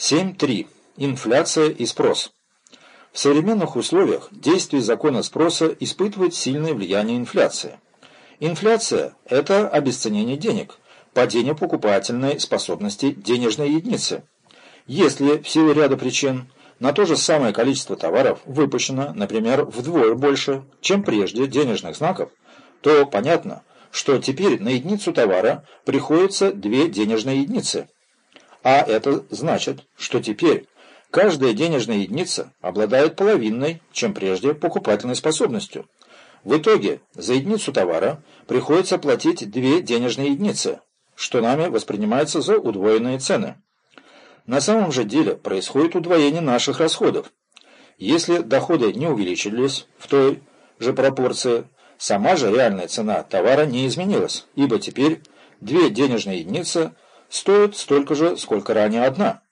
7.3. Инфляция и спрос. В современных условиях действие закона спроса испытывает сильное влияние инфляции. Инфляция – это обесценение денег, падение покупательной способности денежной единицы. Если в силу ряда причин на то же самое количество товаров выпущено, например, вдвое больше, чем прежде денежных знаков, то понятно, что теперь на единицу товара приходится две денежные единицы – а это значит, что теперь каждая денежная единица обладает половинной, чем прежде, покупательной способностью. В итоге за единицу товара приходится платить две денежные единицы, что нами воспринимается за удвоенные цены. На самом же деле происходит удвоение наших расходов. Если доходы не увеличились в той же пропорции, сама же реальная цена товара не изменилась, ибо теперь две денежные единицы – стоит столько же, сколько ранее одна.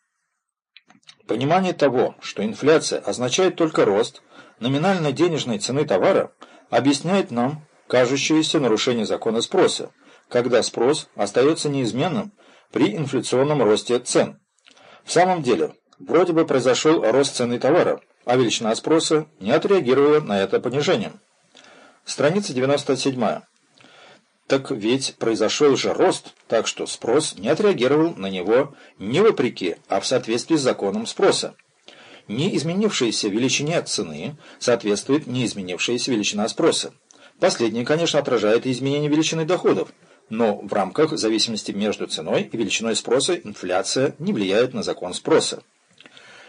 Понимание того, что инфляция означает только рост номинальной денежной цены товара, объясняет нам кажущееся нарушение закона спроса, когда спрос остается неизменным при инфляционном росте цен. В самом деле, вроде бы произошел рост цены товара, а величина спроса не отреагировала на это понижение. Страница 97. Так ведь произошел же рост, так что спрос не отреагировал на него не вопреки, а в соответствии с законом спроса. Не изменившаяся величине цены соответствует неизменившаяся величина спроса. Последнее, конечно, отражает изменение величины доходов, но в рамках зависимости между ценой и величиной спроса инфляция не влияет на закон спроса.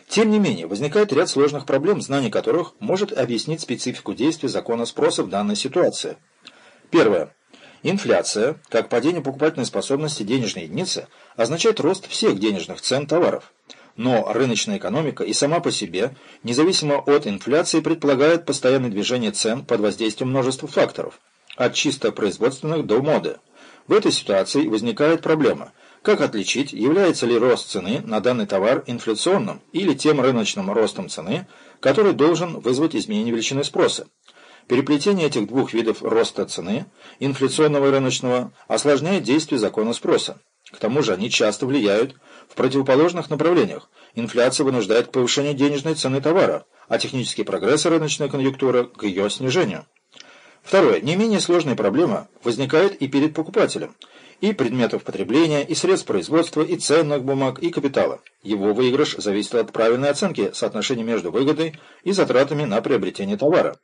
Тем не менее, возникает ряд сложных проблем, знание которых может объяснить специфику действия закона спроса в данной ситуации. Первое. Инфляция, как падение покупательной способности денежной единицы, означает рост всех денежных цен товаров. Но рыночная экономика и сама по себе, независимо от инфляции, предполагает постоянное движение цен под воздействием множества факторов, от чисто производственных до моды. В этой ситуации возникает проблема, как отличить, является ли рост цены на данный товар инфляционным или тем рыночным ростом цены, который должен вызвать изменение величины спроса. Переплетение этих двух видов роста цены, инфляционного и рыночного, осложняет действие закона спроса. К тому же они часто влияют в противоположных направлениях. Инфляция вынуждает к повышению денежной цены товара, а технический прогресс и рыночная конъюнктура к ее снижению. Второе. Не менее сложная проблема возникает и перед покупателем. И предметов потребления, и средств производства, и ценных бумаг, и капитала. Его выигрыш зависит от правильной оценки соотношения между выгодой и затратами на приобретение товара.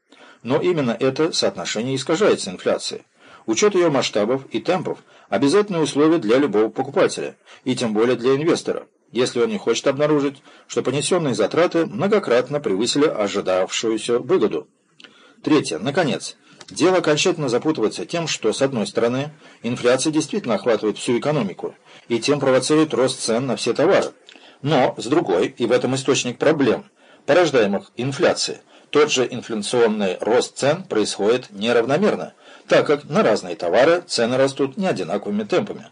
Но именно это соотношение искажается инфляцией. Учет ее масштабов и темпов – обязательное условие для любого покупателя, и тем более для инвестора, если он не хочет обнаружить, что понесенные затраты многократно превысили ожидавшуюся выгоду. Третье. Наконец, дело окончательно запутывается тем, что, с одной стороны, инфляция действительно охватывает всю экономику, и тем провоцирует рост цен на все товары. Но, с другой, и в этом источник проблем, порождаемых инфляцией, тот же инфляционный рост цен происходит неравномерно, так как на разные товары цены растут не одинаковыми темпами.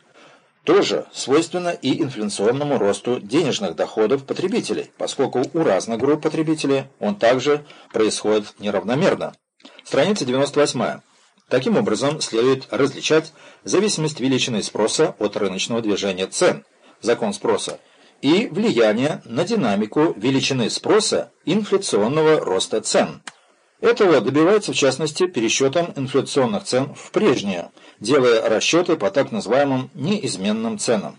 Тоже свойственно и инфляционному росту денежных доходов потребителей, поскольку у разных групп потребителей он также происходит неравномерно. Страница 98. Таким образом, следует различать зависимость величины спроса от рыночного движения цен, закон спроса, и влияние на динамику величины спроса инфляционного роста цен. Этого добивается в частности пересчетом инфляционных цен в прежнее, делая расчеты по так называемым неизменным ценам.